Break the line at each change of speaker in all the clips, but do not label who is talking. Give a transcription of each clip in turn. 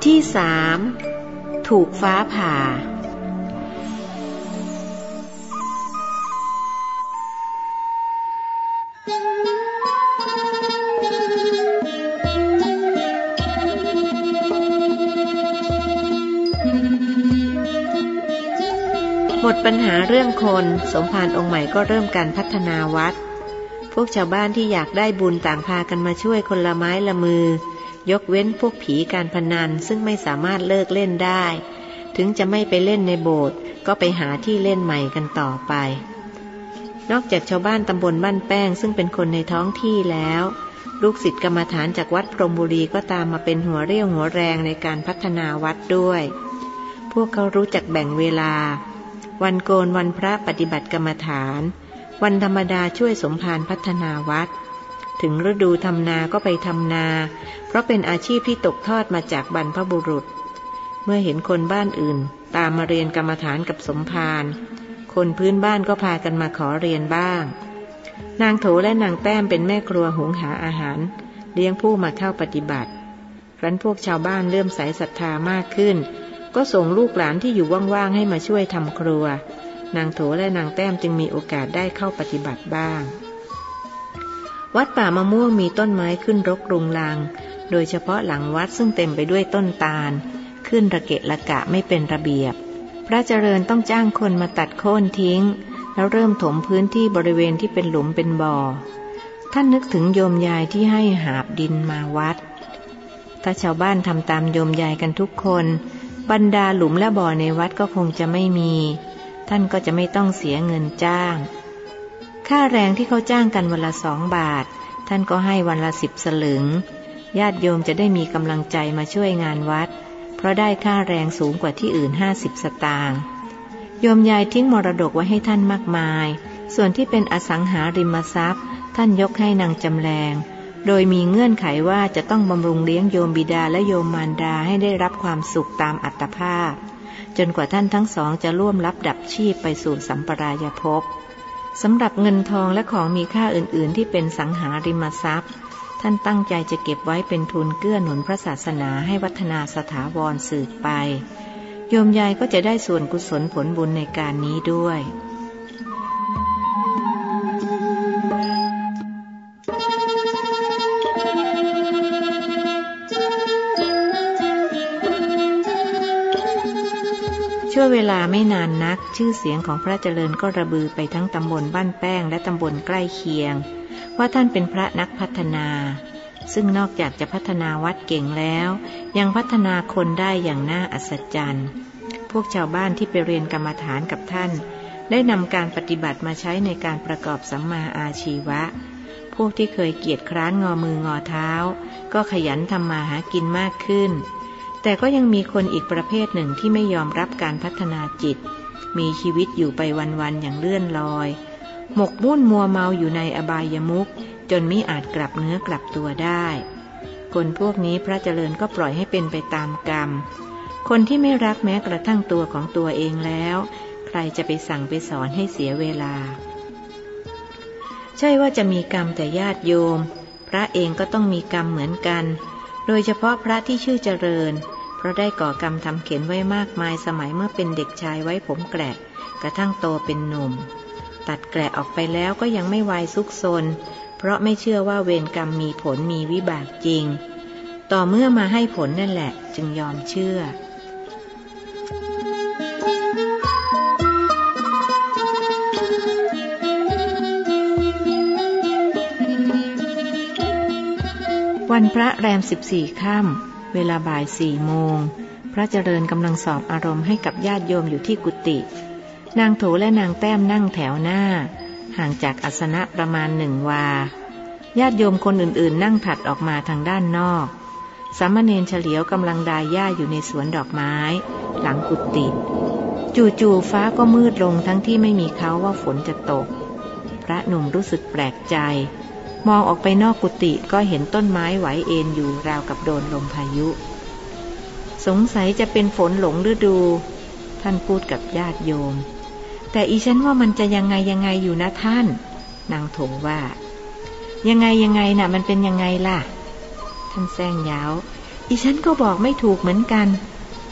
ทที่สามถูกฟ้าผ่า หมดปัญหาเรื่องคนสมภารองค์ใหม่ก็เริ่มการพัฒนาวัด พวกชาวบ้านที่อยากได้บุญต่างพากันมาช่วยคนละไม้ละมือ ยกเว้นพวกผีการพนันซึ่งไม่สามารถเลิกเล่นได้ ถึงจะไม่ไปเล่นในโบสถ์ก็ไปหาที่เล่นใหม่กันต่อไป นอกจากชาวบ้านตำบลบ้านแป้งซึ่งเป็นคนในท้องที่แล้ว ลูกศิษย์กรรมฐานจากวัดพรหมบุรีก็ตามมาเป็นหัวเรี่ยวหัวแรงในการพัฒนาวัดด้วย พวกเขารู้จักแบ่งเวลา วันโกนวันพระปฏิบัติกรรมฐาน วันธรรมดาช่วยสมภารพัฒนาวัด ถึงฤดูทำนาก็ไปทำนา เพราะเป็นอาชีพที่ตกทอดมาจากบรรพบุรุษ เมื่อเห็นคนบ้านอื่น ตามมาเรียนกรรมฐานกับสมภารคนพื้นบ้านก็พากันมาขอเรียนบ้าง นางโถและนางแต้มเป็นแม่ครัวหุงหาอาหาร เลี้ยงผู้มาเข้าปฏิบัติครั้นพวกชาวบ้านเริ่มใสศรัทธามากขึ้น ก็ส่งลูกหลานที่อยู่ว่างๆให้มาช่วยทำครัว นางโถและนางแต้มจึงมีโอกาสได้เข้าปฏิบัติบ้าง วัดป่ามะม่วงมีต้นไม้ขึ้นรกรุงรัง โดยเฉพาะหลังวัดซึ่งเต็มไปด้วยต้นตาล ขึ้นระเกะระกะไม่เป็นระเบียบ พระเจริญต้องจ้างคนมาตัดโค่นทิ้ง แล้วเริ่มถมพื้นที่บริเวณที่เป็นหลุมเป็นบ่อ ท่านนึกถึงโยมยายที่ให้หาบดินมาวัด ถ้าชาวบ้านทำตามโยมยายกันทุกคน บรรดาหลุมและบ่อในวัดก็คงจะไม่มี ท่านก็จะไม่ต้องเสียเงินจ้าง ค่าแรงที่เขาจ้างกันวันละสองบาท ท่านก็ให้วันละสิบสลึง ญาติโยมจะได้มีกำลังใจมาช่วยงานวัด เพราะได้ค่าแรงสูงกว่าที่อื่นห้าสิบสตางค์โยมยายทิ้งมรดกไว้ให้ท่านมากมาย ส่วนที่เป็นอสังหาริมทรัพย์ ท่านยกให้นางจำแรงโดยมีเงื่อนไขว่าจะต้องบำรุงเลี้ยงโยมบิดาและโยมมารดาให้ได้รับความสุขตามอัตภาพ จนกว่าท่านทั้งสองจะร่วมรับดับชีพไปสู่สัมปรายภพ สำหรับเงินทองและของมีค่าอื่น ๆ ที่เป็นสังหาริมทรัพย์ ท่านตั้งใจจะเก็บไว้เป็นทุนเกื้อหนุนพระศาสนาให้วัฒนาสถาวรสืบไป โยมยายก็จะได้ส่วนกุศลผลบุญในการนี้ด้วย ชั่วเวลาไม่นานนัก ชื่อเสียงของพระเจริญก็ระบือไปทั้งตำบลบ้านแป้งและตำบลใกล้เคียง ว่าท่านเป็นพระนักพัฒนา ซึ่งนอกจากจะพัฒนาวัดเก่งแล้ว ยังพัฒนาคนได้อย่างน่าอัศจรรย์ พวกชาวบ้านที่ไปเรียนกรรมฐานกับท่าน ได้นำการปฏิบัติมาใช้ในการประกอบสัมมาอาชีวะ พวกที่เคยเกียจคร้านงอมืองอเท้า ก็ขยันทำมาหากินมากขึ้น แต่ก็ยังมีคนอีกประเภทหนึ่งที่ไม่ยอมรับการพัฒนาจิต มีชีวิตอยู่ไปวันๆอย่างเลื่อนลอย หมกมุ่นมัวเมาอยู่ในอบายมุขจนมิอาจกลับเนื้อกลับตัวได้ คนพวกนี้พระเจริญก็ปล่อยให้เป็นไปตามกรรม คนที่ไม่รักแม้กระทั่งตัวของตัวเองแล้ว ใครจะไปสั่งไปสอนให้เสียเวลา ใช่ว่าจะมีกรรมแต่ญาติโยม พระเองก็ต้องมีกรรมเหมือนกัน โดยเฉพาะพระที่ชื่อเจริญ เพราะได้ก่อกรรมทำเข็นไว้มากมายสมัยเมื่อเป็นเด็กชายไว้ผมแกละกระทั่งโตเป็นหนุ่ม ตัดแกละออกไปแล้วก็ยังไม่วายซุกซน เพราะไม่เชื่อว่าเวรกรรมมีผลมีวิบากจริง ต่อเมื่อมาให้ผลนั่นแหละ จึงยอมเชื่อ วันพระแรมสิบสี่ค่ำเวลาบ่ายสี่โมง พระเจริญกำลังสอบอารมณ์ให้กับญาติโยมอยู่ที่กุฏินางโถและนางแต้มนั่งแถวหน้า ห่างจากอัสนะประมาณหนึ่งวา ญาติโยมคนอื่นๆ นั่งถัดออกมาทางด้านนอกสามเณรเฉลียวกำลังดายหญ้าอยู่ในสวนดอกไม้ หลังกุฏิจู่ๆฟ้าก็มืดลงทั้งที่ไม่มีเขาว่าฝนจะตก พระหนุ่มรู้สึกแปลกใจ มองออกไปนอกกุฏิก็เห็นต้นไม้ไหวเอ็นอยู่ราวกับโดนลมพายุ สงสัยจะเป็นฝนหลงฤดู ท่านพูดกับญาติโยม แต่อีฉันว่ามันจะยังไงยังไงอยู่นะท่าน นางโถว่า ยังไงยังไงน่ะ มันเป็นยังไงล่ะ ท่านแซงยาว อีฉันก็บอกไม่ถูกเหมือนกัน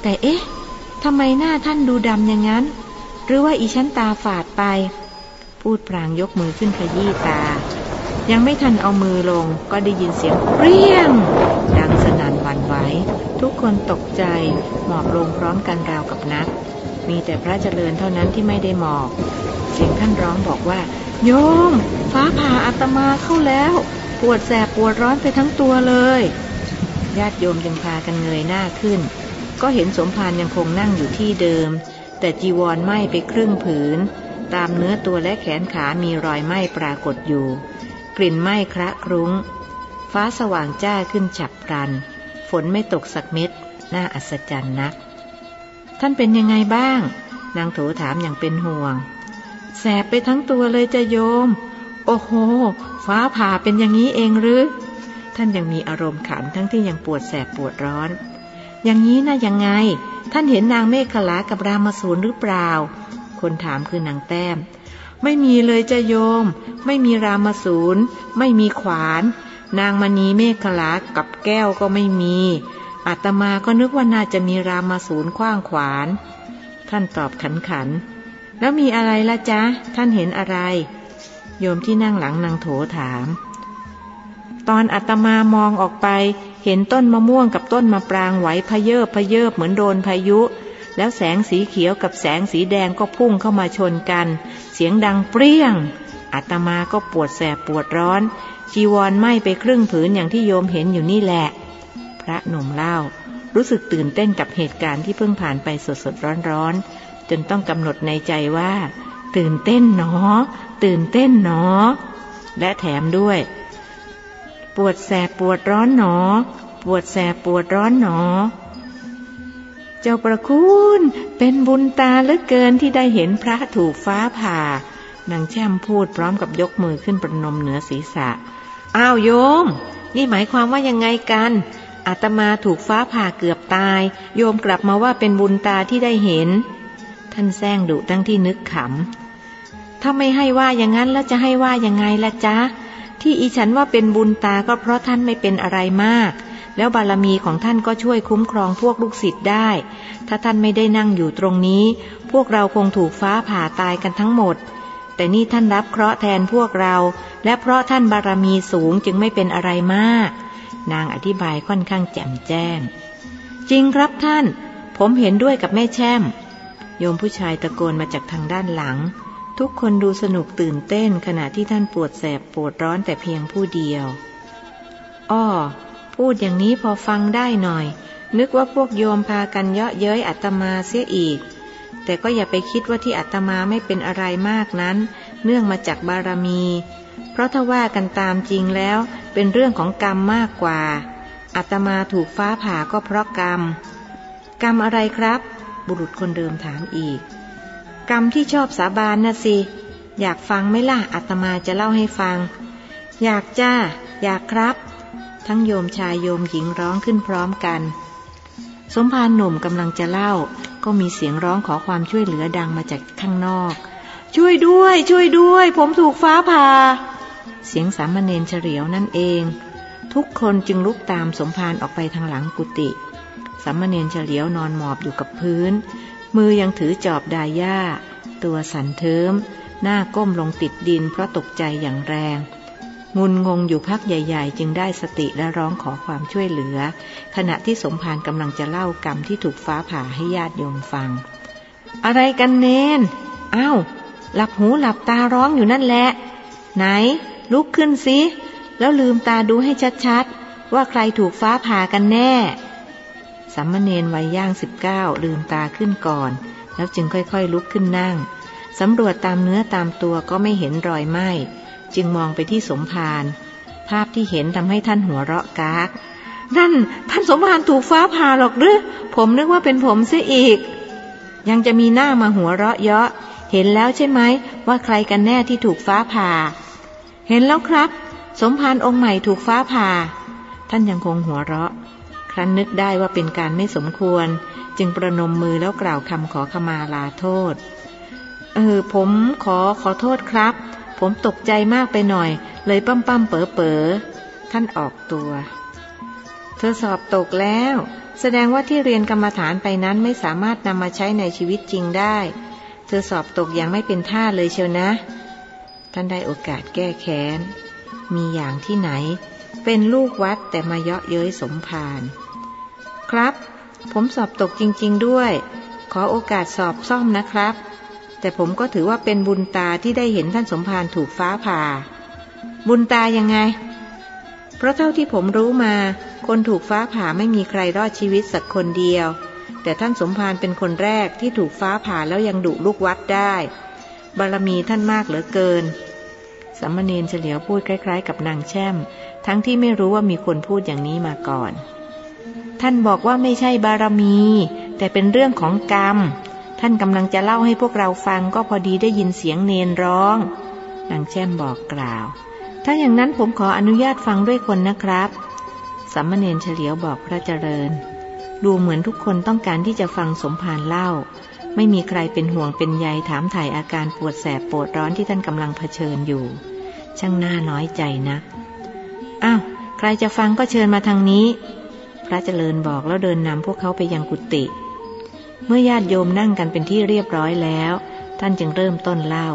แต่เอ๊ะทำไมหน้าท่านดูดำอย่างนั้น หรือว่าอีฉันตาฝาดไป พูดพรางยกมือขึ้นขยี้ตา ยังไม่ทันเอามือลงก็ได้ยินเสียงเปรี้ยง ดังสนั่นหวั่นไหวทุกคนตกใจหมอบลงพร้อมกันราวกับนัก มีแต่พระเจริญเท่านั้นที่ไม่ได้หมอบ เสียงท่านร้องบอกว่า โยม ฟ้าผ่าอาตมาเข้าแล้ว ปวดแสบปวดร้อนไปทั้งตัวเลยญาติโยมจึงพากันเงยหน้าขึ้น ก็เห็นสมภารยังคงนั่งอยู่ที่เดิม แต่จีวรไหม้ไปครึ่งผืน ตามเนื้อตัวและแขนขามีรอยไหม้ปรากฏอยู่ ลิ่นไหม้คระครุ้ง ฟ้าสว่างจ้าขึ้นฉับพลัน ฝนไม่ตกสักเม็ด น่าอัศจรรย์นัก ท่านเป็นยังไงบ้าง นางโถถามอย่างเป็นห่วง แสบไปทั้งตัวเลยจะโยม โอ้โห ฟ้าผ่าเป็นอย่างนี้เองหรือ ท่านยังมีอารมณ์ขันทั้งที่ยังปวดแสบปวดร้อน อย่างนี้นะยังไง ท่านเห็นนางเมฆขลากับรามสูรหรือเปล่า คนถามคือนางแต้ม ไม่มีเลยจะโยม ไม่มีรามสูรไม่มีขวาน นางมณีเมฆลากับแก้วก็ไม่มีอาตมาก็นึกว่าน่าจะมีรามสูรคว้างขวาน ท่านตอบขันขัน แล้วมีอะไรละจ๊ะ ท่านเห็นอะไร โยมที่นั่งหลังนางโถถาม ตอนอาตมามองออกไป เห็นต้นมะม่วงกับต้นมะปรางไหวพะเยิบพะเยิบเหมือนโดนพายุ แล้วแสงสีเขียวกับแสงสีแดงก็พุ่งเข้ามาชนกัน เสียงดังเปรี้ยงอาตมาก็ปวดแสบปวดร้อน จีวรไหม้ไปครึ่งผืนอย่างที่โยมเห็นอยู่นี่แหละ พระหนุ่มเล่า รู้สึกตื่นเต้นกับเหตุการณ์ที่เพิ่งผ่านไปสดๆร้อนๆจนต้องกำหนดในใจว่า ตื่นเต้นหนอ ตื่นเต้นหนอ และแถมด้วย ปวดแสบปวดร้อนหนอ ปวดแสบปวดร้อนหนอ เจ้าประคุณเป็นบุญตาเหลือเกินที่ได้เห็นพระถูกฟ้าผ่านางแช่มพูดพร้อมกับยกมือขึ้นประนมเหนือศีรษะ อ้าวโยม นี่หมายความว่ายังไงกัน อาตมาถูกฟ้าผ่าเกือบตาย โยมกลับมาว่าเป็นบุญตาที่ได้เห็น ท่านแซงดุตั้งที่นึกขำ ถ้าไม่ให้ว่าอย่างนั้นแล้วจะให้ว่ายังไงล่ะจ๊ะ ที่อีฉันว่าเป็นบุญตาก็เพราะท่านไม่เป็นอะไรมาก แล้วบารมีของท่านก็ช่วยคุ้มครองพวกลูกศิษย์ได้ ถ้าท่านไม่ได้นั่งอยู่ตรงนี้ พวกเราคงถูกฟ้าผ่าตายกันทั้งหมด แต่นี่ท่านรับเคราะห์แทนพวกเรา และเพราะท่านบารมีสูงจึงไม่เป็นอะไรมาก นางอธิบายค่อนข้างแจ่มแจ้ง จริงครับท่าน ผมเห็นด้วยกับแม่แช่ม โยมผู้ชายตะโกนมาจากทางด้านหลัง ทุกคนดูสนุกตื่นเต้นขณะที่ท่านปวดแสบปวดร้อนแต่เพียงผู้เดียวอ้อ พูดอย่างนี้พอฟังได้หน่อย นึกว่าพวกโยมพากันเยาะเย้ยอัตมาเสียอีก แต่ก็อย่าไปคิดว่าที่อัตมาไม่เป็นอะไรมากนั้น เนื่องมาจากบารมี เพราะถ้าว่ากันตามจริงแล้วเป็นเรื่องของกรรมมากกว่า อัตมาถูกฟ้าผ่าก็เพราะกรรม กรรมอะไรครับ บุรุษคนเดิมถามอีก กรรมที่ชอบสาบานน่ะสิ อยากฟังไหมล่ะอาตมาจะเล่าให้ฟัง อยากจ้า อยากครับ ทั้งโยมชายโยมหญิงร้องขึ้นพร้อมกัน สมภารหนุ่มกำลังจะเล่า ก็มีเสียงร้องขอความช่วยเหลือดังมาจากข้างนอก ช่วยด้วย ช่วยด้วย ผมถูกฟ้าผ่าเสียงสามเณรเฉลียวนั่นเอง ทุกคนจึงลุกตามสมภารออกไปทางหลังกุฏิสามเณรเฉลียวนอนหมอบอยู่กับพื้น มือยังถือจอบดาย่าตัวสันเทิมหน้าก้มลงติดดินเพราะตกใจอย่างแรง งุนงงอยู่พักใหญ่ ๆ จึงได้สติและร้องขอความช่วยเหลือ ขณะที่สมภารกำลังจะเล่ากรรมที่ถูกฟ้าผ่าให้ญาติโยมฟัง อะไรกันเนนอ้าวหลับหูหลับตาร้องอยู่นั่นแหละ ไหน ลุกขึ้นสิ แล้วลืมตาดูให้ชัดๆ ว่าใครถูกฟ้าผ่ากันแน่สัมมเนนวัยย่างสิบเก้าลืมตาขึ้นก่อน แล้วจึงค่อยๆลุกขึ้นนั่งสำรวจตามเนื้อตามตัวก็ไม่เห็นรอยไหม้ จึงมองไปที่สมภารภาพที่เห็นทำให้ท่านหัวเราะกากนั่นท่านสมภารถูกฟ้าผ่าหรอกหรือผมนึกว่าเป็นผมเสียอีก ยังจะมีหน้ามาหัวเราะเยาะ เห็นแล้วใช่ไหมว่าใครกันแน่ที่ถูกฟ้าผ่า เห็นแล้วครับ สมภารองค์ใหม่ถูกฟ้าผ่า ท่านยังคงหัวเราะ ครั้นนึกได้ว่าเป็นการไม่สมควร จึงประนมมือแล้วกล่าวคำขอขมาลาโทษ เออผมขอขอโทษครับ ผมตกใจมากไปหน่อย เลยปั้มปั้มเป๋อเป๋อท่านออกตัว เธอสอบตกแล้ว แสดงว่าที่เรียนกรรมฐานไปนั้นไม่สามารถนำมาใช้ในชีวิตจริงได้ เธอสอบตกอย่างไม่เป็นท่าเลยเชียวนะ ท่านได้โอกาสแก้แค้น มีอย่างที่ไหน เป็นลูกวัดแต่มาเยาะเย้ยสมภาร ครับ ผมสอบตกจริง ๆด้วย ขอโอกาสสอบซ่อมนะครับ แต่ผมก็ถือว่าเป็นบุญตาที่ได้เห็นท่านสมภารถูกฟ้าผ่า บุญตายังไง เพราะเท่าที่ผมรู้มา คนถูกฟ้าผ่าไม่มีใครรอดชีวิตสักคนเดียว แต่ท่านสมภารเป็นคนแรกที่ถูกฟ้าผ่าแล้วยังดุลูกวัดได้ บารมีท่านมากเหลือเกินสัมมเนนเฉลียวพูดคล้าย ๆ กับนางแช่ม ทั้งที่ไม่รู้ว่ามีคนพูดอย่างนี้มาก่อน ท่านบอกว่าไม่ใช่บารมี แต่เป็นเรื่องของกรรม ท่านกำลังจะเล่าให้พวกเราฟังก็พอดีได้ยินเสียงเนนร้องนางแช่มบอกกล่าว ถ้าอย่างนั้นผมขออนุญาตฟังด้วยคนนะครับสัมมเนนเฉลียวบอกพระเจริญ ดูเหมือนทุกคนต้องการที่จะฟังสมภารเล่า ไม่มีใครเป็นห่วงเป็นใยถามถ่ายอาการปวดแสบปวดร้อนที่ท่านกำลังเผชิญอยู่ ช่างน่าน้อยใจนะักอ้าวใครจะฟังก็เชิญมาทางนี้ พระเจริญบอกแล้วเดินนำพวกเขาไปยังกุฏิ เมื่อญาติโยมนั่งกันเป็นที่เรียบร้อยแล้ว ท่านจึงเริ่มต้นเล่า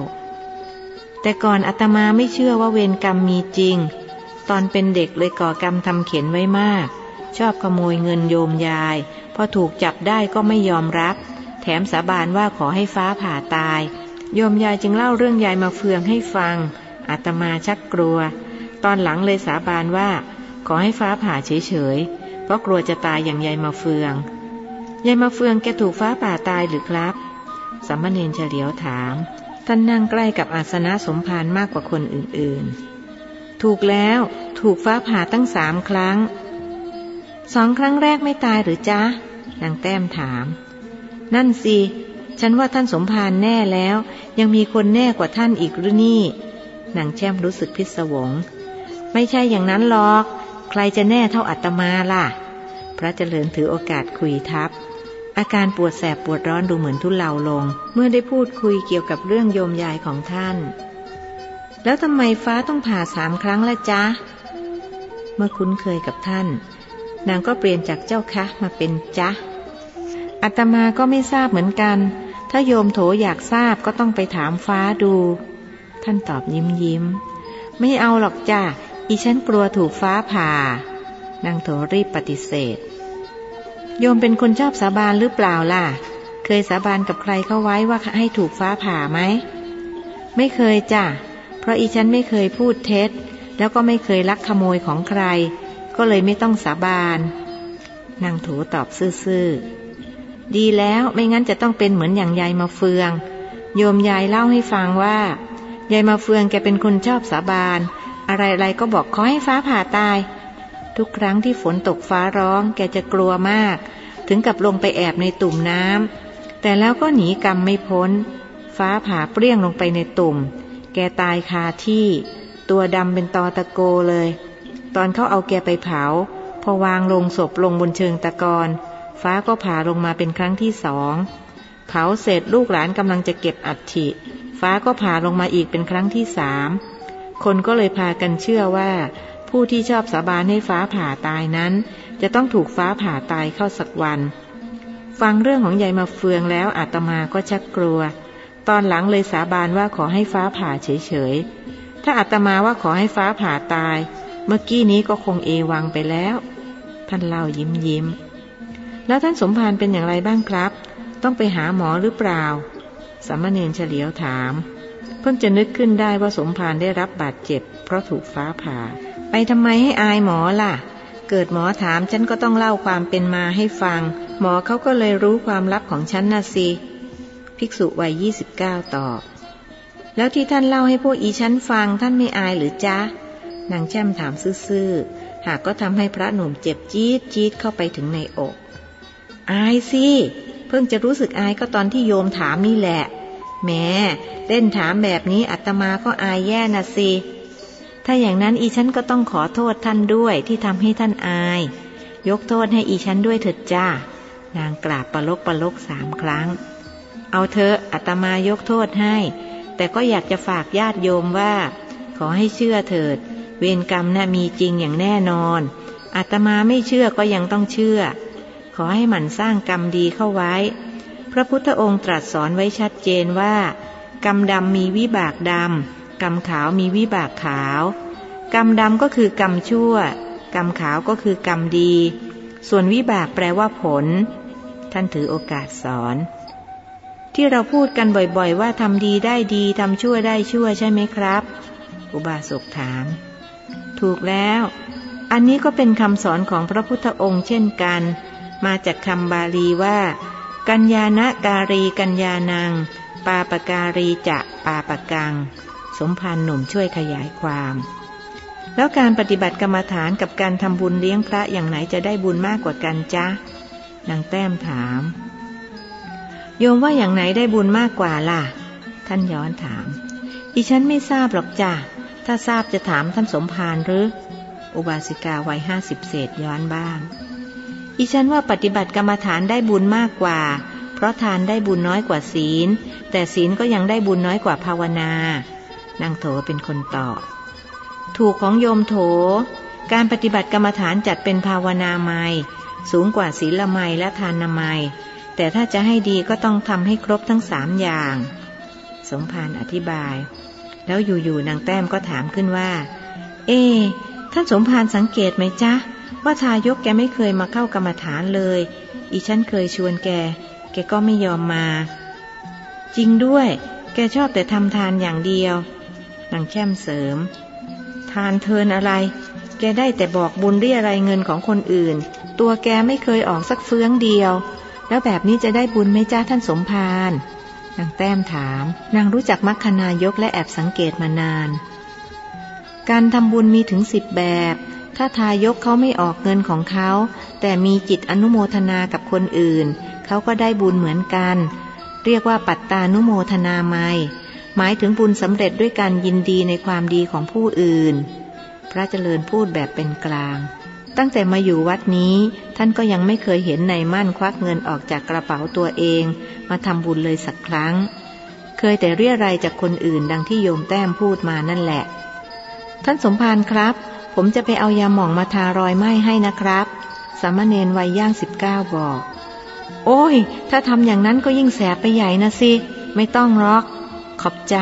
แต่ก่อนอาตมาไม่เชื่อว่าเวรกรรมมีจริง ตอนเป็นเด็กเลยก่อกรรมทำเข็นไว้มาก ชอบขโมยเงินโยมยาย พอถูกจับได้ก็ไม่ยอมรับ แถมสาบานว่าขอให้ฟ้าผ่าตาย โยมยายจึงเล่าเรื่องยายมาเฟืองให้ฟังอาตมาชักกลัว ตอนหลังเลยสาบานว่า ขอให้ฟ้าผ่าเฉยๆเพราะกลัวจะตายอย่างยายมาเฟือง ยายมาเฟืองแกถูกฟ้าผ่าตายหรือครับสัมมเนนเฉลียวถาม ท่านนั่งใกล้กับอาสนะสมภารมากกว่าคนอื่นๆ ถูกแล้วถูกฟ้าผ่าตั้งสามครั้ง สองครั้งแรกไม่ตายหรือจ๊ะ นางแต้มถาม นั่นสิ ฉันว่าท่านสมภารแน่แล้ว ยังมีคนแน่กว่าท่านอีกหรือนี่ นางแช่มรู้สึกพิศวง ไม่ใช่อย่างนั้นหรอก ใครจะแน่เท่าอัตมาล่ะ พระเจริญถือโอกาสคุยทับ อาการปวดแสบปวดร้อนดูเหมือนทุเลาลง เมื่อได้พูดคุยเกี่ยวกับเรื่องโยมยายของท่าน แล้วทำไมฟ้าต้องผ่าสามครั้งละจ๊ะ เมื่อคุ้นเคยกับท่าน นางก็เปลี่ยนจากเจ้าคะมาเป็นจ๊ะอาตมาก็ไม่ทราบเหมือนกัน ถ้าโยมโถอยากทราบก็ต้องไปถามฟ้าดู ท่านตอบยิ้มยิ้ม ไม่เอาหรอกจ้ะอีฉันกลัวถูกฟ้าผ่านางโถรีบปฏิเสธ โยมเป็นคนชอบสาบานหรือเปล่าล่ะ เคยสาบานกับใครเข้าไว้ว่าให้ถูกฟ้าผ่าไหม ไม่เคยจ้ะ เพราะอีฉันไม่เคยพูดเท็จ แล้วก็ไม่เคยลักขโมยของใคร ก็เลยไม่ต้องสาบาน นางถูตอบซื่อๆ ดีแล้วไม่งั้นจะต้องเป็นเหมือนอย่างยายมาเฟือง โยมยายเล่าให้ฟังว่ายายมาเฟืองแกเป็นคนชอบสาบาน อะไรๆก็บอกขอให้ฟ้าผ่าตาย ทุกครั้งที่ฝนตกฟ้าร้อง แกจะกลัวมาก ถึงกับลงไปแอบในตุ่มน้ำแต่แล้วก็หนีกรรมไม่พ้น ฟ้าผ่าเปรี้ยงลงไปในตุ่ม แกตายคาที่ ตัวดำเป็นตอตะโกเลย ตอนเขาเอาแกไปเผา พอวางลงศพลงบนเชิงตะกอนฟ้าก็ผ่าลงมาเป็นครั้งที่สองเผาเสร็จลูกหลานกำลังจะเก็บอัฐิ ฟ้าก็ผ่าลงมาอีกเป็นครั้งที่สามคนก็เลยพากันเชื่อว่า ผู้ที่ชอบสาบานให้ฟ้าผ่าตายนั้น จะต้องถูกฟ้าผ่าตายเข้าสักวัน ฟังเรื่องของยายมาเฟืองแล้วอาตมาก็ชักกลัว ตอนหลังเลยสาบานว่าขอให้ฟ้าผ่าเฉยๆ ถ้าอาตมาว่าขอให้ฟ้าผ่าตาย เมื่อกี้นี้ก็คงเอวังไปแล้ว ท่านเล่ายิ้มยิ้ม แล้วท่านสมภารเป็นอย่างไรบ้างครับ ต้องไปหาหมอหรือเปล่าสามเณรเฉลียวถาม เพิ่งจะนึกขึ้นได้ว่าสมภารได้รับบาดเจ็บ เพราะถูกฟ้าผ่า ไปทำไมให้อายหมอล่ะ เกิดหมอถามฉันก็ต้องเล่าความเป็นมาให้ฟัง หมอเขาก็เลยรู้ความลับของฉันนะสิ ภิกษุวัยยี่สิบเก้าตอบ แล้วที่ท่านเล่าให้พวกอีชั้นฟังท่านไม่อายหรือจ๊ะ นางแช่มถามซื่อๆ หากก็ทำให้พระหนุ่มเจ็บจี๊ดจี๊ดเข้าไปถึงในอก อายสิ เพิ่งจะรู้สึกอายก็ตอนที่โยมถามนี่แหละแม่เล่นถามแบบนี้อัตมาก็อายแย่นะสิ ถ้าอย่างนั้นอีฉันก็ต้องขอโทษท่านด้วยที่ทำให้ท่านอาย ยกโทษให้อีฉันด้วยเถิดจ้า นางกราบประลกประลกสามครั้ง เอาเถอะอาตมายกโทษให้ แต่ก็อยากจะฝากญาติโยมว่า ขอให้เชื่อเถิด เวรกรรมนะ่ะมีจริงอย่างแน่นอนอาตมาไม่เชื่อก็ยังต้องเชื่อ ขอให้หมั่นสร้างกรรมดีเข้าไว้ พระพุทธองค์ตรัสสอนไว้ชัดเจนว่า กรรมดำมีวิบากดำ กรรมขาวมีวิบากขาว กรรมดำก็คือกรรมชั่ว กรรมขาวก็คือกรรมดี ส่วนวิบากแปลว่าผล ท่านถือโอกาสสอน ที่เราพูดกันบ่อยๆ ว่าทำดีได้ดีทำชั่วได้ชั่วใช่ไหมครับ อุบาสกถาม ถูกแล้ว อันนี้ก็เป็นคำสอนของพระพุทธองค์เช่นกัน มาจากคำบาลีว่า กัญญาณการีกัญญานังปาปการีจะปาปกัง สมภารหนุ่มช่วยขยายความ แล้วการปฏิบัติกรรมฐานกับการทำบุญเลี้ยงพระอย่างไหนจะได้บุญมากกว่ากันจ๊ะนางแต้มถาม โยมว่าอย่างไหนได้บุญมากกว่าล่ะ ท่านย้อนถามอีฉันไม่ทราบหรอกจ้ะถ้าทราบจะถามท่านสมภารหรือ อุบาสิกาวัยห้าสิบเศษย้อนบ้างอีฉันว่าปฏิบัติกรรมฐานได้บุญมากกว่า เพราะทานได้บุญน้อยกว่าศีล แต่ศีลก็ยังได้บุญน้อยกว่าภาวนา นางโถเป็นคนตอบถูกของโยมโถ การปฏิบัติกรรมฐานจัดเป็นภาวนาไมสูงกว่าศีลไมและทานนาไมแต่ถ้าจะให้ดีก็ต้องทำให้ครบทั้งสามอย่าง สมภารอธิบาย แล้วอยู่ๆนางแต้มก็ถามขึ้นว่า เอ ท่านสมภารสังเกตไหมจ๊ะ ว่าทายกแกไม่เคยมาเข้ากรรมฐานเลย อีฉันเคยชวนแก แกก็ไม่ยอมมา จริงด้วย แกชอบแต่ทำทานอย่างเดียว นางแช่มเสริม ทานเทินอะไร แกได้แต่บอกบุญเรียอะไรเงินของคนอื่น ตัวแกไม่เคยออกสักเฟื้องเดียว แล้วแบบนี้จะได้บุญไหมจ้าท่านสมภารนางแต้มถาม นางรู้จักมัคคณายกและแอบสังเกตมานาน การทำบุญมีถึงสิบแบบ ถ้าทายกเขาไม่ออกเงินของเขา แต่มีจิตอนุโมทนากับคนอื่น เขาก็ได้บุญเหมือนกัน เรียกว่าปัตตานุโมทนาไม หมายถึงบุญสำเร็จด้วยการยินดีในความดีของผู้อื่น พระเจริญพูดแบบเป็นกลาง ตั้งแต่มาอยู่วัดนี้ท่านก็ยังไม่เคยเห็นนายมั่นควักเงินออกจากกระเป๋าตัวเอง มาทำบุญเลยสักครั้ง เคยแต่เรียรายจากคนอื่นดังที่โยมแต้มพูดมานั่นแหละ ท่านสมภารครับ ผมจะไปเอายาหม่องมาทารอยไหม้ให้นะครับสามเณรวัยย่างสิบเก้าบอก โอ้ย ถ้าทำอย่างนั้นก็ยิ่งแสบไปใหญ่นะสิ ไม่ต้องรอก ขอบใจ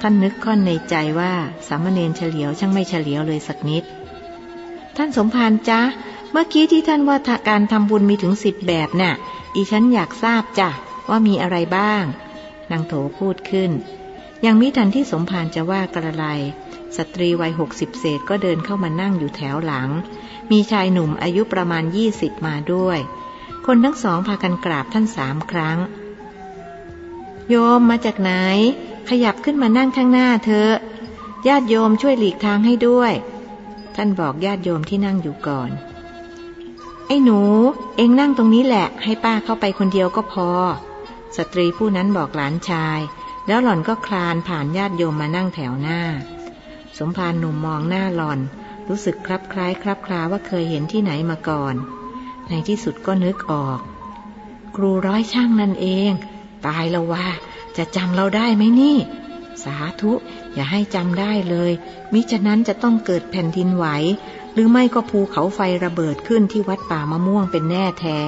ท่านนึกค่อนในใจว่าสามเณรเฉลียวช่างไม่เฉลียวเลยสักนิด ท่านสมภารจ๊ะเมื่อกี้ที่ท่านว่าการทำบุญมีถึงสิบแบบน่ะ อีฉันอยากทราบจ้ะว่ามีอะไรบ้าง นางโถพูดขึ้น ยังมิทันที่สมภารจะว่ากระไร สตรีวัยหกสิบเศษก็เดินเข้ามานั่งอยู่แถวหลัง มีชายหนุ่มอายุประมาณยี่สิบมาด้วย คนทั้งสองพากันกราบท่านสามครั้ง โยมมาจากไหน ขยับขึ้นมานั่งข้างหน้าเธอญาติโยมช่วยหลีกทางให้ด้วย ท่านบอกญาติโยมที่นั่งอยู่ก่อน ไอ้หนู เองนั่งตรงนี้แหละ ให้ป้าเข้าไปคนเดียวก็พอ สตรีผู้นั้นบอกหลานชาย แล้วหล่อนก็คลานผ่านญาติโยมมานั่งแถวหน้า สมภารหนุ่มมองหน้าหลอน รู้สึกคลับคล้ายคลับคลาว่าเคยเห็นที่ไหนมาก่อน ในที่สุดก็นึกออก ครูร้อยช่างนั่นเอง ตายแล้วว่า จะจำเราได้ไหมนี่ สาธุอย่าให้จำได้เลย มิฉะนั้นจะต้องเกิดแผ่นดินไหว หรือไม่ก็ภูเขาไฟระเบิดขึ้นที่วัดป่ามะม่วงเป็นแน่แท้